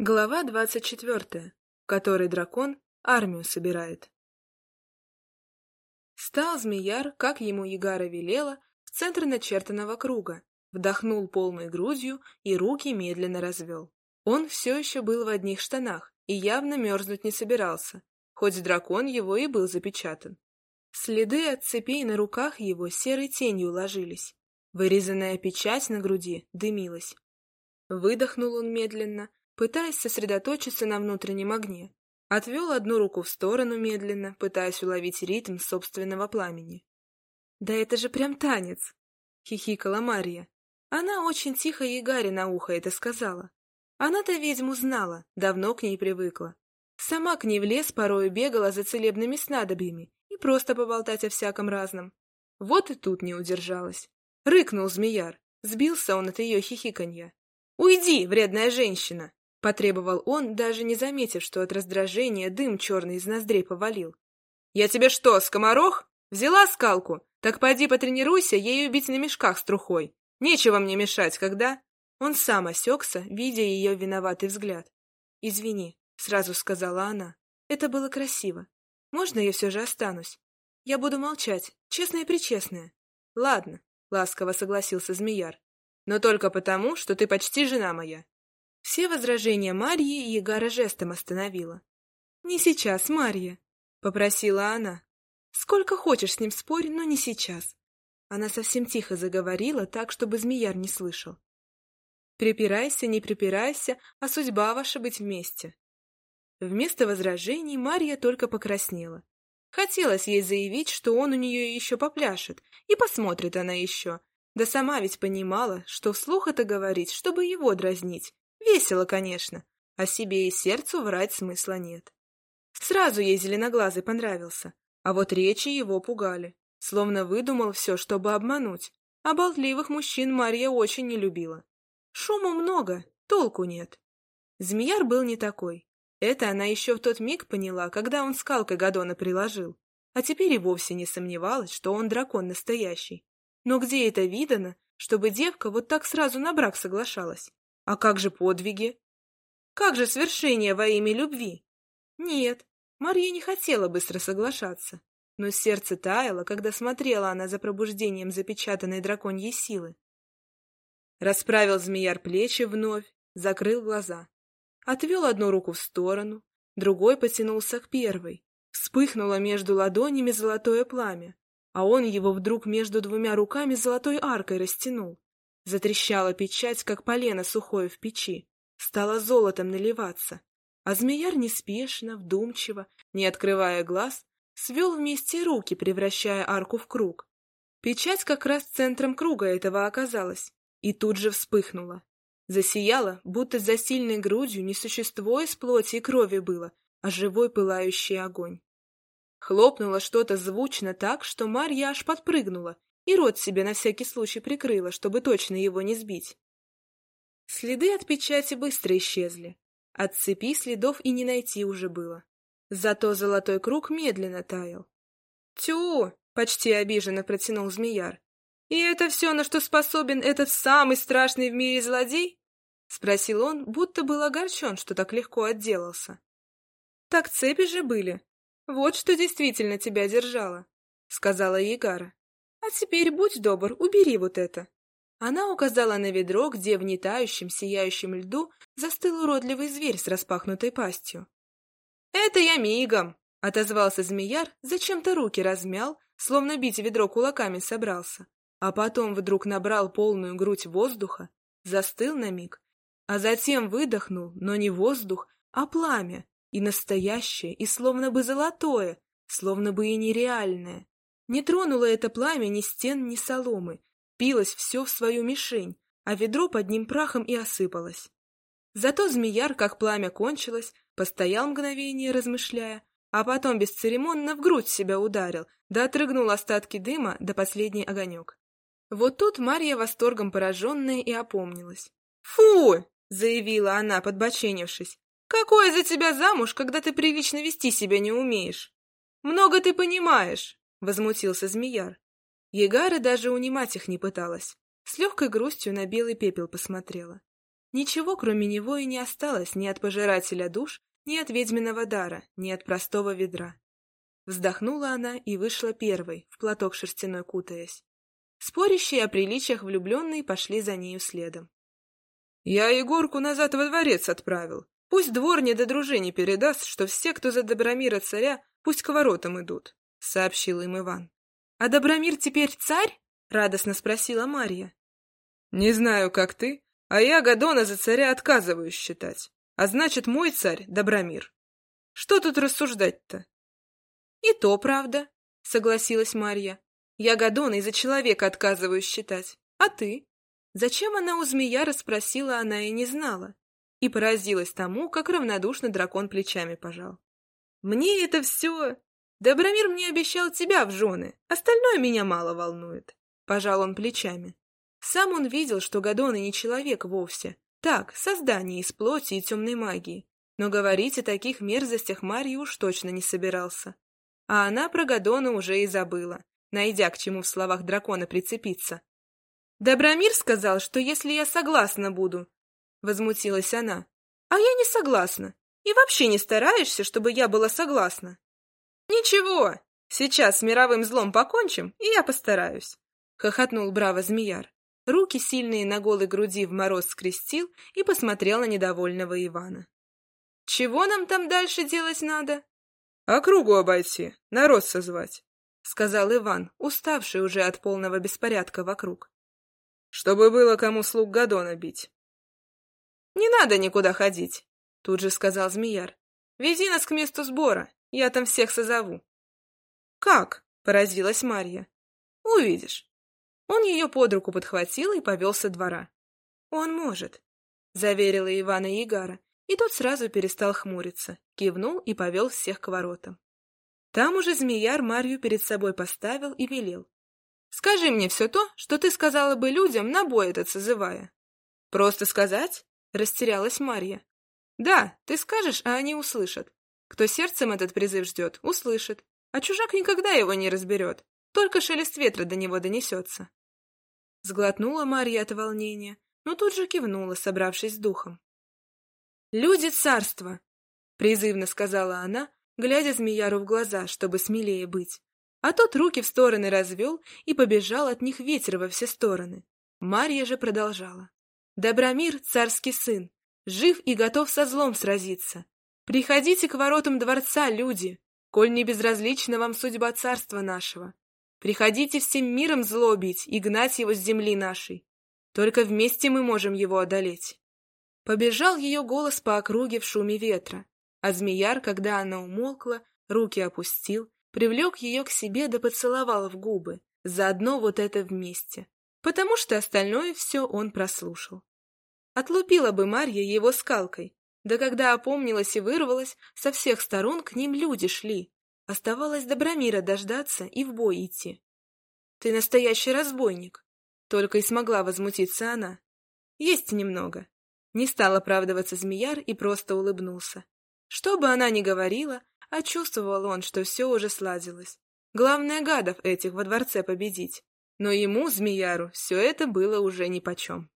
Глава двадцать четвертая, в которой дракон армию собирает. Стал змеяр, как ему Ягара велела, в центр начертанного круга, вдохнул полной грудью и руки медленно развел. Он все еще был в одних штанах и явно мерзнуть не собирался, хоть дракон его и был запечатан. Следы от цепей на руках его серой тенью ложились. Вырезанная печать на груди дымилась. Выдохнул он медленно, пытаясь сосредоточиться на внутреннем огне. Отвел одну руку в сторону медленно, пытаясь уловить ритм собственного пламени. «Да это же прям танец!» — хихикала Марья. Она очень тихо Ягаре на ухо это сказала. Она-то ведьму знала, давно к ней привыкла. Сама к ней в лес порою бегала за целебными снадобьями и просто поболтать о всяком разном. Вот и тут не удержалась. Рыкнул змеяр. Сбился он от ее хихиканья. «Уйди, вредная женщина!» Потребовал он, даже не заметив, что от раздражения дым черный из ноздрей повалил. «Я тебе что, скоморох? Взяла скалку? Так пойди потренируйся ею бить на мешках с трухой. Нечего мне мешать, когда...» Он сам осекся, видя ее виноватый взгляд. «Извини», — сразу сказала она. «Это было красиво. Можно я все же останусь? Я буду молчать, честная и причестная». «Ладно», — ласково согласился Змеяр. «Но только потому, что ты почти жена моя. Все возражения Марьи Егара жестом остановила. «Не сейчас, Марья», — попросила она. «Сколько хочешь с ним спорь, но не сейчас». Она совсем тихо заговорила, так, чтобы змеяр не слышал. «Припирайся, не припирайся, а судьба ваша быть вместе». Вместо возражений Марья только покраснела. Хотелось ей заявить, что он у нее еще попляшет, и посмотрит она еще. Да сама ведь понимала, что вслух это говорить, чтобы его дразнить, Весело, конечно, а себе и сердцу врать смысла нет. Сразу ей зеленоглазый понравился, а вот речи его пугали, словно выдумал все, чтобы обмануть, а болтливых мужчин Марья очень не любила. Шуму много, толку нет. Змеяр был не такой. Это она еще в тот миг поняла, когда он скалкой Гадона приложил, а теперь и вовсе не сомневалась, что он дракон настоящий. Но где это видано, чтобы девка вот так сразу на брак соглашалась? А как же подвиги? Как же свершение во имя любви? Нет, Марья не хотела быстро соглашаться, но сердце таяло, когда смотрела она за пробуждением запечатанной драконьей силы. Расправил змеяр плечи вновь, закрыл глаза. Отвел одну руку в сторону, другой потянулся к первой. Вспыхнуло между ладонями золотое пламя, а он его вдруг между двумя руками золотой аркой растянул. Затрещала печать, как полено сухое в печи. Стала золотом наливаться. А змеяр неспешно, вдумчиво, не открывая глаз, свел вместе руки, превращая арку в круг. Печать как раз центром круга этого оказалась, и тут же вспыхнула. Засияла, будто за сильной грудью не существо из плоти и крови было, а живой пылающий огонь. Хлопнуло что-то звучно так, что Марья аж подпрыгнула и рот себе на всякий случай прикрыла, чтобы точно его не сбить. Следы от печати быстро исчезли. От цепи следов и не найти уже было. Зато золотой круг медленно таял. «Тю!» — почти обиженно протянул змеяр. «И это все, на что способен этот самый страшный в мире злодей?» — спросил он, будто был огорчен, что так легко отделался. «Так цепи же были. Вот что действительно тебя держало», — сказала Егара. А теперь, будь добр, убери вот это. Она указала на ведро, где в нетающем, сияющем льду застыл уродливый зверь с распахнутой пастью. «Это я мигом!» — отозвался змеяр, зачем-то руки размял, словно бить ведро кулаками собрался, а потом вдруг набрал полную грудь воздуха, застыл на миг, а затем выдохнул, но не воздух, а пламя, и настоящее, и словно бы золотое, словно бы и нереальное. Не тронуло это пламя ни стен, ни соломы, пилось все в свою мишень, а ведро под ним прахом и осыпалось. Зато змеяр, как пламя кончилось, постоял мгновение, размышляя, а потом бесцеремонно в грудь себя ударил, да отрыгнул остатки дыма до последний огонек. Вот тут Марья восторгом пораженная и опомнилась. «Фу!» — заявила она, подбоченившись. «Какое за тебя замуж, когда ты прилично вести себя не умеешь? Много ты понимаешь!» Возмутился змеяр. Егара даже унимать их не пыталась. С легкой грустью на белый пепел посмотрела. Ничего, кроме него, и не осталось ни от пожирателя душ, ни от ведьминого дара, ни от простого ведра. Вздохнула она и вышла первой, в платок шерстяной кутаясь. Спорящие о приличиях влюбленные пошли за нею следом. — Я Егорку назад во дворец отправил. Пусть дворня до дружине передаст, что все, кто за Добромира царя, пусть к воротам идут, — сообщил им Иван. — А Добромир теперь царь? — радостно спросила Марья. — Не знаю, как ты, а я Гадона за царя отказываюсь считать. А значит, мой царь — Добромир. Что тут рассуждать-то? «И то правда», — согласилась Марья. «Я Гадона из-за человека отказываюсь считать. А ты?» Зачем она у змея расспросила, она и не знала. И поразилась тому, как равнодушно дракон плечами пожал. «Мне это все...» «Добромир мне обещал тебя в жены, остальное меня мало волнует», — пожал он плечами. Сам он видел, что Гадон и не человек вовсе. Так, создание из плоти и темной магии. Но говорить о таких мерзостях Марья уж точно не собирался. А она про Гадона уже и забыла, найдя к чему в словах дракона прицепиться. «Добромир сказал, что если я согласна буду...» — возмутилась она. «А я не согласна. И вообще не стараешься, чтобы я была согласна». «Ничего, сейчас с мировым злом покончим, и я постараюсь», — хохотнул браво змеяр. Руки, сильные на голой груди, в мороз скрестил и посмотрел на недовольного Ивана. «Чего нам там дальше делать надо?» «Округу обойти, народ созвать», — сказал Иван, уставший уже от полного беспорядка вокруг. «Чтобы было кому слуг Гадона бить». «Не надо никуда ходить», — тут же сказал Змеяр. «Вези нас к месту сбора, я там всех созову». «Как?» — поразилась Марья. «Увидишь». Он ее под руку подхватил и повел со двора. «Он может», — заверила Ивана Ягара, и тот сразу перестал хмуриться, кивнул и повел всех к воротам. Там уже змеяр Марью перед собой поставил и велел. «Скажи мне все то, что ты сказала бы людям, на бой этот созывая». «Просто сказать?» — растерялась Марья. «Да, ты скажешь, а они услышат. Кто сердцем этот призыв ждет, услышит, а чужак никогда его не разберет, только шелест ветра до него донесется». Сглотнула Марья от волнения, но тут же кивнула, собравшись с духом. «Люди царства!» — призывно сказала она, глядя Змеяру в глаза, чтобы смелее быть. А тот руки в стороны развел и побежал от них ветер во все стороны. Марья же продолжала. «Добромир, царский сын, жив и готов со злом сразиться. Приходите к воротам дворца, люди, коль не безразлична вам судьба царства нашего. Приходите всем миром злобить и гнать его с земли нашей. Только вместе мы можем его одолеть. Побежал ее голос по округе в шуме ветра, а змеяр, когда она умолкла, руки опустил, привлек ее к себе да поцеловал в губы, заодно вот это вместе, потому что остальное все он прослушал. Отлупила бы Марья его скалкой, да когда опомнилась и вырвалась, со всех сторон к ним люди шли. Оставалось Добромира дождаться и в бой идти. — Ты настоящий разбойник! — только и смогла возмутиться она. — Есть немного. Не стал оправдываться змеяр и просто улыбнулся. Что бы она ни говорила, а чувствовал он, что все уже сладилось. Главное, гадов этих во дворце победить. Но ему, змеяру, все это было уже нипочем.